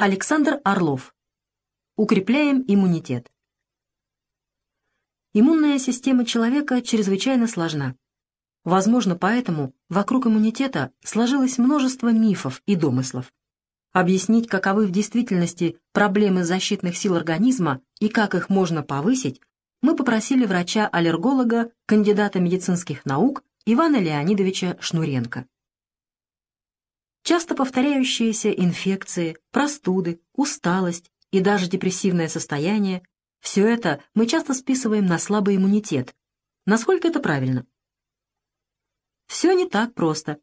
Александр Орлов. Укрепляем иммунитет. Иммунная система человека чрезвычайно сложна. Возможно, поэтому вокруг иммунитета сложилось множество мифов и домыслов. Объяснить, каковы в действительности проблемы защитных сил организма и как их можно повысить, мы попросили врача-аллерголога, кандидата медицинских наук Ивана Леонидовича Шнуренко. Часто повторяющиеся инфекции, простуды, усталость и даже депрессивное состояние – все это мы часто списываем на слабый иммунитет. Насколько это правильно? Все не так просто.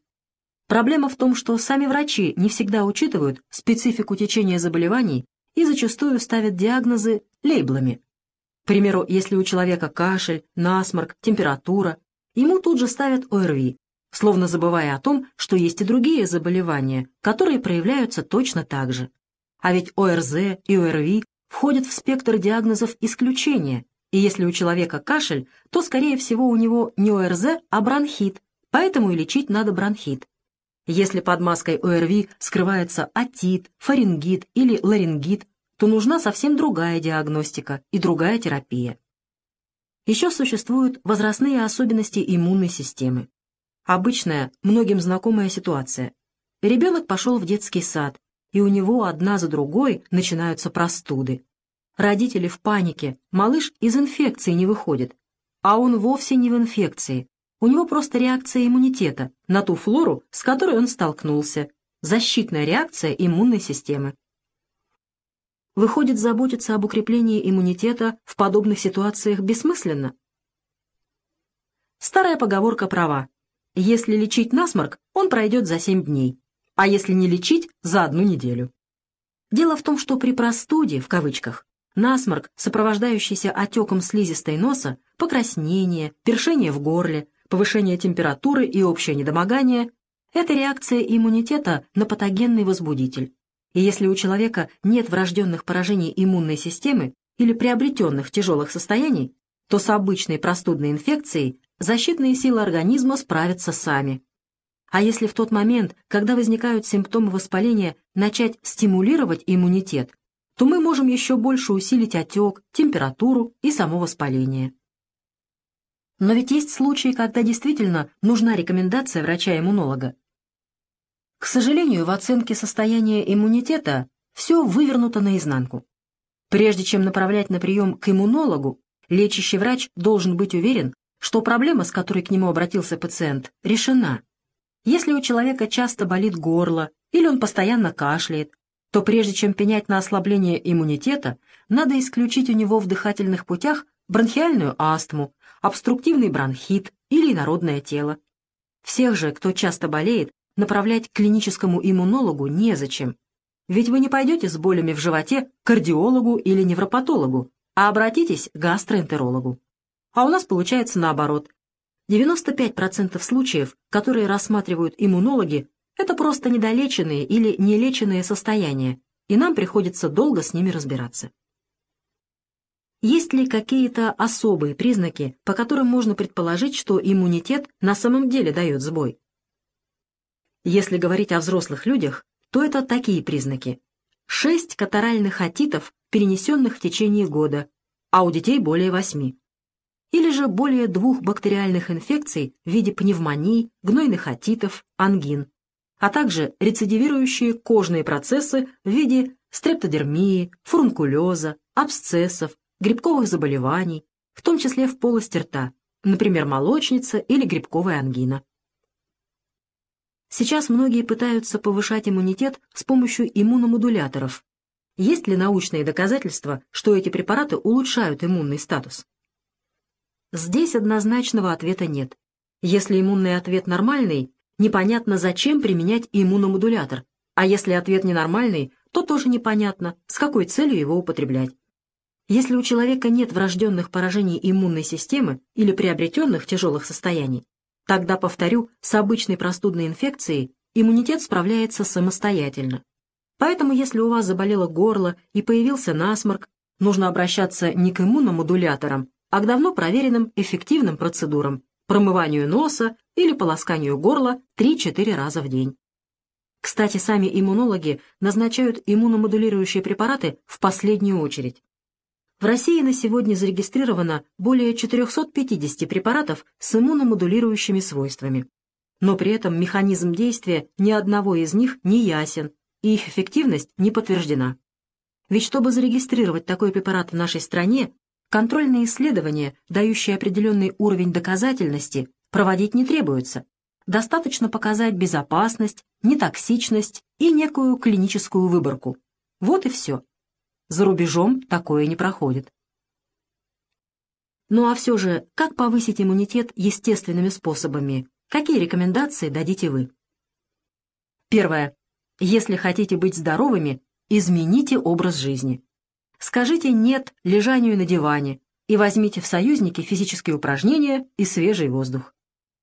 Проблема в том, что сами врачи не всегда учитывают специфику течения заболеваний и зачастую ставят диагнозы лейблами. К примеру, если у человека кашель, насморк, температура, ему тут же ставят ОРВИ, словно забывая о том, что есть и другие заболевания, которые проявляются точно так же. А ведь ОРЗ и ОРВИ входят в спектр диагнозов исключения, и если у человека кашель, то, скорее всего, у него не ОРЗ, а бронхит, поэтому и лечить надо бронхит. Если под маской ОРВИ скрывается отит, фарингит или ларингит, то нужна совсем другая диагностика и другая терапия. Еще существуют возрастные особенности иммунной системы. Обычная, многим знакомая ситуация. Ребенок пошел в детский сад, и у него одна за другой начинаются простуды. Родители в панике, малыш из инфекции не выходит. А он вовсе не в инфекции. У него просто реакция иммунитета на ту флору, с которой он столкнулся. Защитная реакция иммунной системы. Выходит, заботиться об укреплении иммунитета в подобных ситуациях бессмысленно? Старая поговорка права. Если лечить насморк, он пройдет за 7 дней, а если не лечить, за одну неделю. Дело в том, что при простуде, в кавычках, насморк, сопровождающийся отеком слизистой носа, покраснение, першение в горле, повышение температуры и общее недомогание – это реакция иммунитета на патогенный возбудитель. И если у человека нет врожденных поражений иммунной системы или приобретенных тяжелых состояний, то с обычной простудной инфекцией защитные силы организма справятся сами. А если в тот момент, когда возникают симптомы воспаления, начать стимулировать иммунитет, то мы можем еще больше усилить отек, температуру и само воспаление. Но ведь есть случаи, когда действительно нужна рекомендация врача-иммунолога. К сожалению, в оценке состояния иммунитета все вывернуто наизнанку. Прежде чем направлять на прием к иммунологу, лечащий врач должен быть уверен, что проблема, с которой к нему обратился пациент, решена. Если у человека часто болит горло или он постоянно кашляет, то прежде чем пенять на ослабление иммунитета, надо исключить у него в дыхательных путях бронхиальную астму, обструктивный бронхит или инородное тело. Всех же, кто часто болеет, направлять к клиническому иммунологу незачем. Ведь вы не пойдете с болями в животе к кардиологу или невропатологу, а обратитесь к гастроэнтерологу. А у нас получается наоборот. 95% случаев, которые рассматривают иммунологи, это просто недолеченные или нелеченные состояния, и нам приходится долго с ними разбираться. Есть ли какие-то особые признаки, по которым можно предположить, что иммунитет на самом деле дает сбой? Если говорить о взрослых людях, то это такие признаки. Шесть катаральных отитов, перенесенных в течение года, а у детей более восьми или же более двух бактериальных инфекций в виде пневмоний, гнойных отитов, ангин, а также рецидивирующие кожные процессы в виде стрептодермии, фурункулеза, абсцессов, грибковых заболеваний, в том числе в полости рта, например, молочница или грибковая ангина. Сейчас многие пытаются повышать иммунитет с помощью иммуномодуляторов. Есть ли научные доказательства, что эти препараты улучшают иммунный статус? Здесь однозначного ответа нет. Если иммунный ответ нормальный, непонятно, зачем применять иммуномодулятор, а если ответ ненормальный, то тоже непонятно, с какой целью его употреблять. Если у человека нет врожденных поражений иммунной системы или приобретенных тяжелых состояний, тогда, повторю, с обычной простудной инфекцией иммунитет справляется самостоятельно. Поэтому если у вас заболело горло и появился насморк, нужно обращаться не к иммуномодуляторам, а к давно проверенным эффективным процедурам – промыванию носа или полосканию горла 3-4 раза в день. Кстати, сами иммунологи назначают иммуномодулирующие препараты в последнюю очередь. В России на сегодня зарегистрировано более 450 препаратов с иммуномодулирующими свойствами. Но при этом механизм действия ни одного из них не ясен, и их эффективность не подтверждена. Ведь чтобы зарегистрировать такой препарат в нашей стране, контрольные исследования, дающие определенный уровень доказательности, проводить не требуется. Достаточно показать безопасность, нетоксичность и некую клиническую выборку. Вот и все. За рубежом такое не проходит. Ну а все же, как повысить иммунитет естественными способами? Какие рекомендации дадите вы? Первое. Если хотите быть здоровыми, Измените образ жизни. Скажите «нет» лежанию на диване и возьмите в союзники физические упражнения и свежий воздух.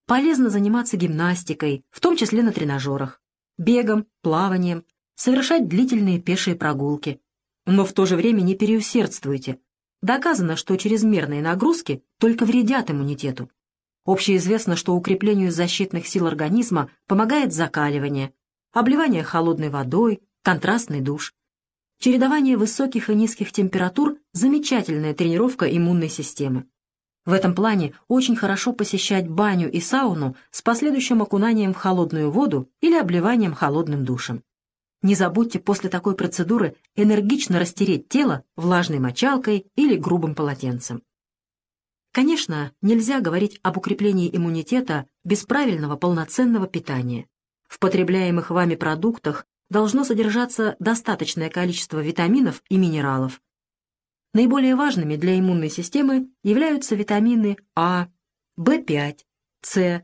Полезно заниматься гимнастикой, в том числе на тренажерах, бегом, плаванием, совершать длительные пешие прогулки. Но в то же время не переусердствуйте. Доказано, что чрезмерные нагрузки только вредят иммунитету. Общеизвестно, что укреплению защитных сил организма помогает закаливание, обливание холодной водой, контрастный душ. Чередование высоких и низких температур – замечательная тренировка иммунной системы. В этом плане очень хорошо посещать баню и сауну с последующим окунанием в холодную воду или обливанием холодным душем. Не забудьте после такой процедуры энергично растереть тело влажной мочалкой или грубым полотенцем. Конечно, нельзя говорить об укреплении иммунитета без правильного полноценного питания. В потребляемых вами продуктах должно содержаться достаточное количество витаминов и минералов. Наиболее важными для иммунной системы являются витамины А, В5, С,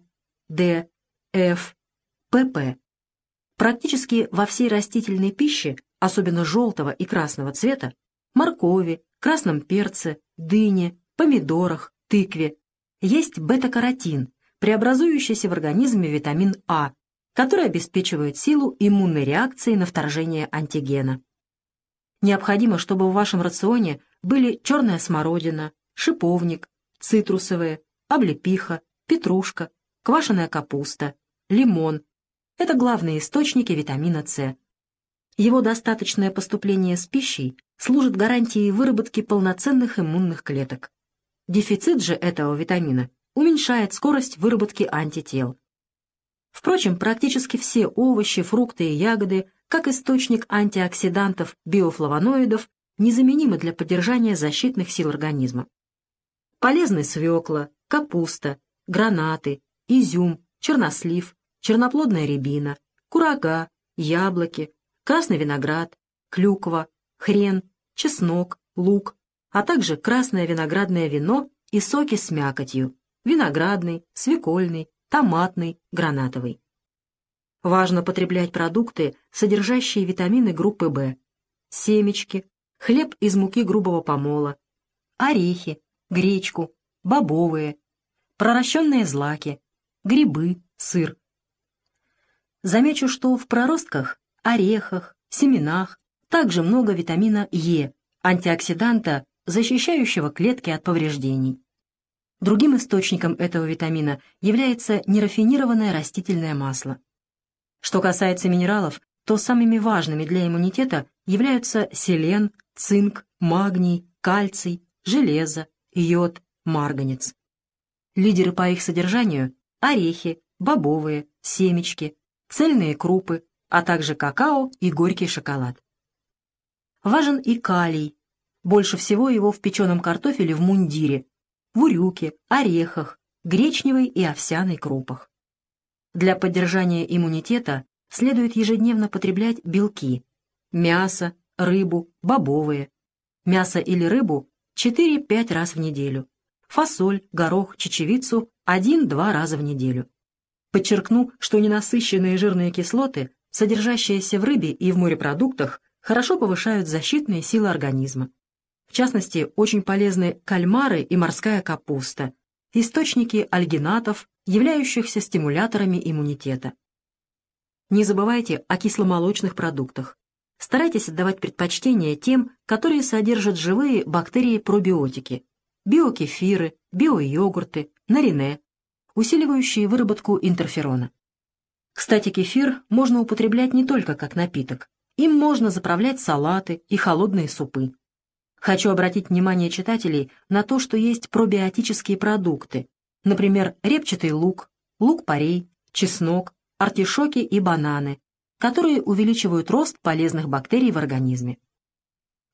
Д, Ф, ПП. Практически во всей растительной пище, особенно желтого и красного цвета, моркови, красном перце, дыне, помидорах, тыкве, есть бета-каротин, преобразующийся в организме витамин А, который обеспечивает силу иммунной реакции на вторжение антигена. Необходимо, чтобы в вашем рационе были черная смородина, шиповник, цитрусовые, облепиха, петрушка, квашеная капуста, лимон. Это главные источники витамина С. Его достаточное поступление с пищей служит гарантией выработки полноценных иммунных клеток. Дефицит же этого витамина уменьшает скорость выработки антител. Впрочем, практически все овощи, фрукты и ягоды, как источник антиоксидантов, биофлавоноидов, незаменимы для поддержания защитных сил организма. Полезны свекла, капуста, гранаты, изюм, чернослив, черноплодная рябина, курага, яблоки, красный виноград, клюква, хрен, чеснок, лук, а также красное виноградное вино и соки с мякотью, виноградный, свекольный, томатный, гранатовый. Важно потреблять продукты, содержащие витамины группы В, семечки, хлеб из муки грубого помола, орехи, гречку, бобовые, проращенные злаки, грибы, сыр. Замечу, что в проростках, орехах, семенах также много витамина Е, антиоксиданта, защищающего клетки от повреждений. Другим источником этого витамина является нерафинированное растительное масло. Что касается минералов, то самыми важными для иммунитета являются селен, цинк, магний, кальций, железо, йод, марганец. Лидеры по их содержанию – орехи, бобовые, семечки, цельные крупы, а также какао и горький шоколад. Важен и калий. Больше всего его в печеном картофеле в мундире, в урюке, орехах, гречневой и овсяной крупах. Для поддержания иммунитета следует ежедневно потреблять белки – мясо, рыбу, бобовые. Мясо или рыбу 4-5 раз в неделю. Фасоль, горох, чечевицу 1-2 раза в неделю. Подчеркну, что ненасыщенные жирные кислоты, содержащиеся в рыбе и в морепродуктах, хорошо повышают защитные силы организма. В частности, очень полезны кальмары и морская капуста, источники альгинатов, являющихся стимуляторами иммунитета. Не забывайте о кисломолочных продуктах. Старайтесь отдавать предпочтение тем, которые содержат живые бактерии-пробиотики, биокефиры, биойогурты, нарине, усиливающие выработку интерферона. Кстати, кефир можно употреблять не только как напиток. Им можно заправлять салаты и холодные супы. Хочу обратить внимание читателей на то, что есть пробиотические продукты, например, репчатый лук, лук-порей, чеснок, артишоки и бананы, которые увеличивают рост полезных бактерий в организме.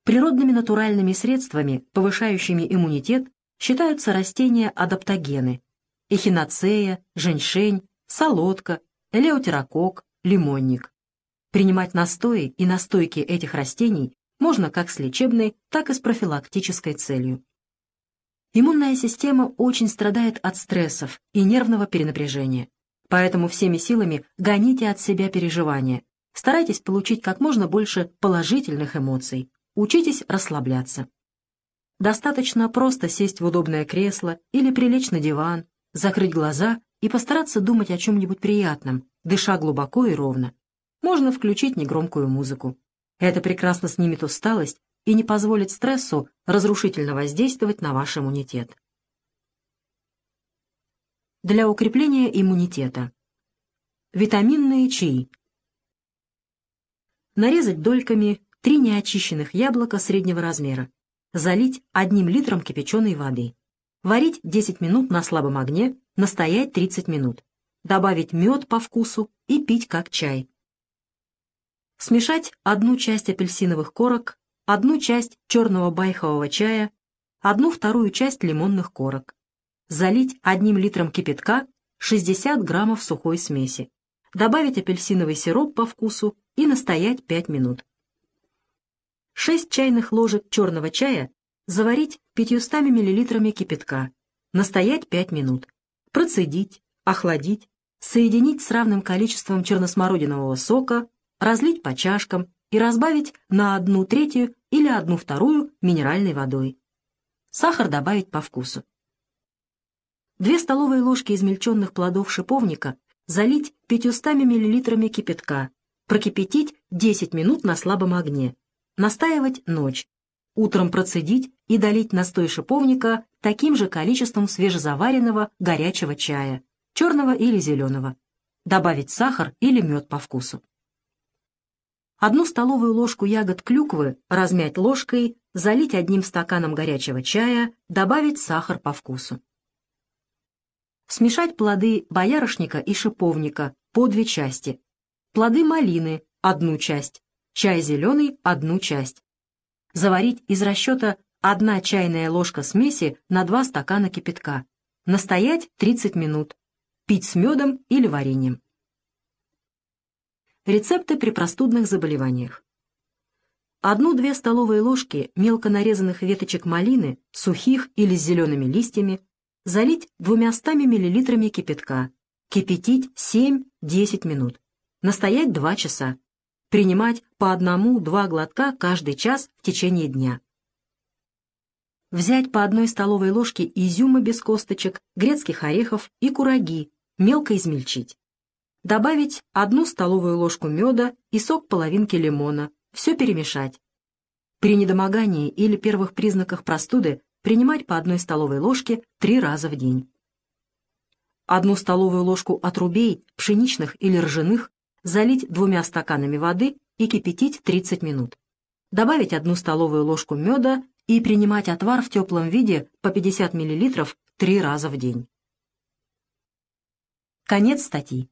Природными натуральными средствами, повышающими иммунитет, считаются растения-адаптогены – эхиноцея, женьшень, солодка, элеутерокок, лимонник. Принимать настои и настойки этих растений можно как с лечебной, так и с профилактической целью. Иммунная система очень страдает от стрессов и нервного перенапряжения. Поэтому всеми силами гоните от себя переживания. Старайтесь получить как можно больше положительных эмоций. Учитесь расслабляться. Достаточно просто сесть в удобное кресло или прилечь на диван, закрыть глаза и постараться думать о чем-нибудь приятном, дыша глубоко и ровно. Можно включить негромкую музыку. Это прекрасно снимет усталость и не позволит стрессу разрушительно воздействовать на ваш иммунитет. Для укрепления иммунитета. Витаминные чаи. Нарезать дольками три неочищенных яблока среднего размера. Залить одним литром кипяченой воды. Варить 10 минут на слабом огне, настоять 30 минут. Добавить мед по вкусу и пить как чай. Смешать одну часть апельсиновых корок, одну часть черного байхового чая, одну вторую часть лимонных корок. Залить одним литром кипятка 60 граммов сухой смеси. Добавить апельсиновый сироп по вкусу и настоять 5 минут. 6 чайных ложек черного чая заварить 500 мл кипятка, настоять 5 минут, процедить, охладить, соединить с равным количеством черносмородинового сока, разлить по чашкам и разбавить на одну третью или одну вторую минеральной водой. Сахар добавить по вкусу. 2 столовые ложки измельченных плодов шиповника залить 500 мл кипятка, прокипятить 10 минут на слабом огне, настаивать ночь, утром процедить и долить настой шиповника таким же количеством свежезаваренного горячего чая, черного или зеленого. Добавить сахар или мед по вкусу. Одну столовую ложку ягод клюквы размять ложкой, залить одним стаканом горячего чая, добавить сахар по вкусу. Смешать плоды боярышника и шиповника по две части. Плоды малины – одну часть. Чай зеленый – одну часть. Заварить из расчета одна чайная ложка смеси на два стакана кипятка. Настоять 30 минут. Пить с медом или вареньем. Рецепты при простудных заболеваниях. Одну-две столовые ложки мелко нарезанных веточек малины, сухих или с зелеными листьями, залить 200 мл кипятка, кипятить 7-10 минут, настоять 2 часа, принимать по одному-два глотка каждый час в течение дня. Взять по одной столовой ложке изюма без косточек, грецких орехов и кураги, мелко измельчить. Добавить одну столовую ложку меда и сок половинки лимона, все перемешать. При недомогании или первых признаках простуды принимать по одной столовой ложке три раза в день. Одну столовую ложку отрубей, пшеничных или ржаных, залить двумя стаканами воды и кипятить 30 минут. Добавить одну столовую ложку меда и принимать отвар в теплом виде по 50 мл три раза в день. Конец статьи.